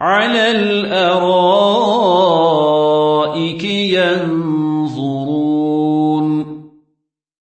على الأرائك ينظر